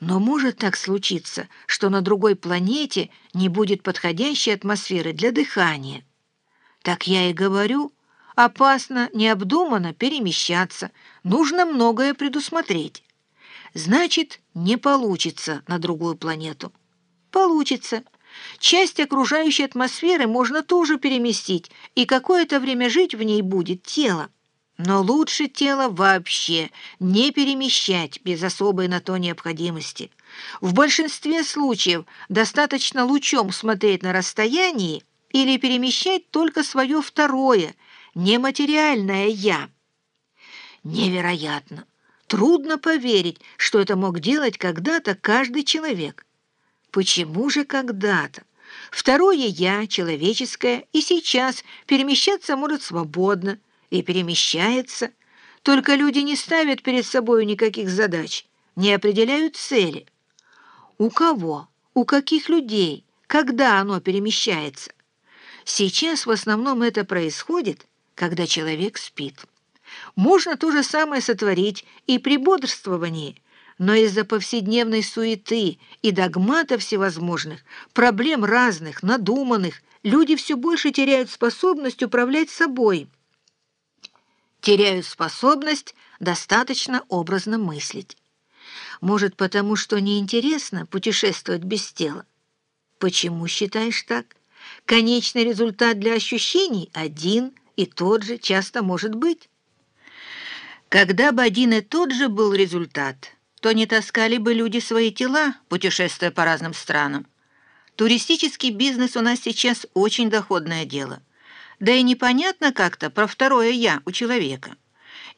Но может так случиться, что на другой планете не будет подходящей атмосферы для дыхания. Так я и говорю, опасно необдуманно перемещаться, нужно многое предусмотреть. Значит, не получится на другую планету. Получится. Часть окружающей атмосферы можно тоже переместить, и какое-то время жить в ней будет тело. Но лучше тело вообще не перемещать без особой на то необходимости. В большинстве случаев достаточно лучом смотреть на расстоянии или перемещать только свое второе, нематериальное «я». Невероятно! Трудно поверить, что это мог делать когда-то каждый человек. Почему же когда-то? Второе «я», человеческое, и сейчас перемещаться может свободно, и перемещается. Только люди не ставят перед собой никаких задач, не определяют цели. У кого, у каких людей, когда оно перемещается? Сейчас в основном это происходит, когда человек спит. Можно то же самое сотворить и при бодрствовании, но из-за повседневной суеты и догматов всевозможных, проблем разных, надуманных, люди все больше теряют способность управлять собой – теряют способность достаточно образно мыслить. Может, потому что неинтересно путешествовать без тела? Почему считаешь так? Конечный результат для ощущений один и тот же часто может быть. Когда бы один и тот же был результат, то не таскали бы люди свои тела, путешествуя по разным странам. Туристический бизнес у нас сейчас очень доходное дело – да и непонятно как-то про второе «я» у человека.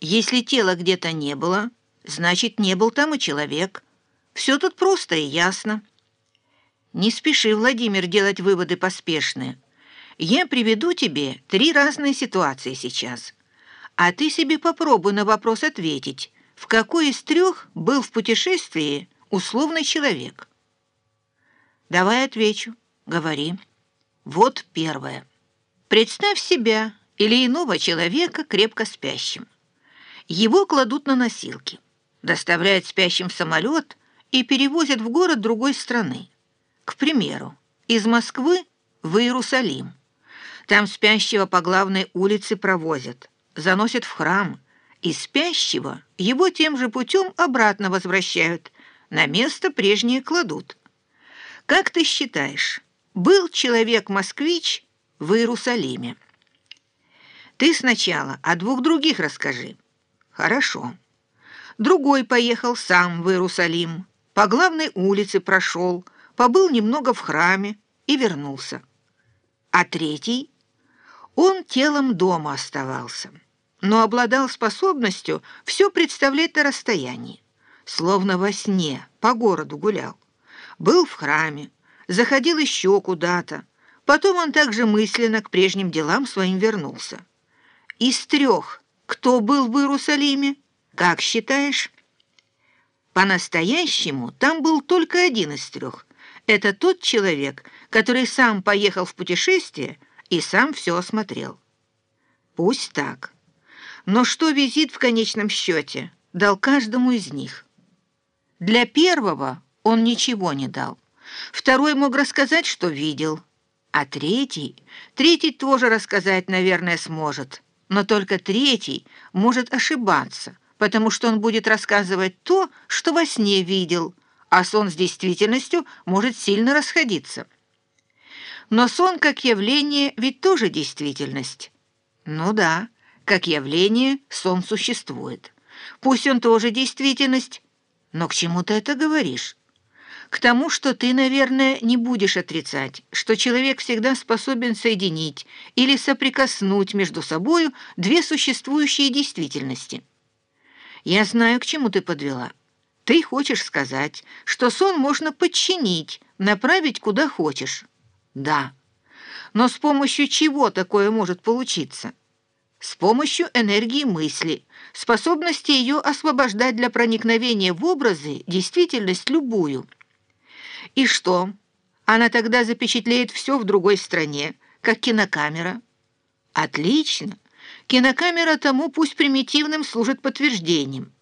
Если тела где-то не было, значит, не был там и человек. Все тут просто и ясно. Не спеши, Владимир, делать выводы поспешные. Я приведу тебе три разные ситуации сейчас. А ты себе попробуй на вопрос ответить, в какой из трех был в путешествии условный человек. Давай отвечу. Говори. Вот первое. Представь себя или иного человека крепко спящим. Его кладут на носилки, доставляют спящим в самолет и перевозят в город другой страны. К примеру, из Москвы в Иерусалим. Там спящего по главной улице провозят, заносят в храм, и спящего его тем же путем обратно возвращают, на место прежнее кладут. Как ты считаешь, был человек-москвич в Иерусалиме. Ты сначала о двух других расскажи. Хорошо. Другой поехал сам в Иерусалим, по главной улице прошел, побыл немного в храме и вернулся. А третий? Он телом дома оставался, но обладал способностью все представлять на расстоянии, словно во сне по городу гулял. Был в храме, заходил еще куда-то, Потом он также мысленно к прежним делам своим вернулся. Из трех, кто был в Иерусалиме, как считаешь? По-настоящему там был только один из трех. Это тот человек, который сам поехал в путешествие и сам все осмотрел. Пусть так. Но что визит в конечном счете дал каждому из них? Для первого он ничего не дал. Второй мог рассказать, что видел – а третий, третий тоже рассказать, наверное, сможет. Но только третий может ошибаться, потому что он будет рассказывать то, что во сне видел, а сон с действительностью может сильно расходиться. Но сон как явление ведь тоже действительность. Ну да, как явление сон существует. Пусть он тоже действительность, но к чему ты это говоришь? К тому, что ты, наверное, не будешь отрицать, что человек всегда способен соединить или соприкоснуть между собою две существующие действительности. Я знаю, к чему ты подвела. Ты хочешь сказать, что сон можно подчинить, направить куда хочешь. Да. Но с помощью чего такое может получиться? С помощью энергии мысли, способности ее освобождать для проникновения в образы действительность любую – и что? Она тогда запечатлеет все в другой стране, как кинокамера. Отлично. Кинокамера тому пусть примитивным служит подтверждением.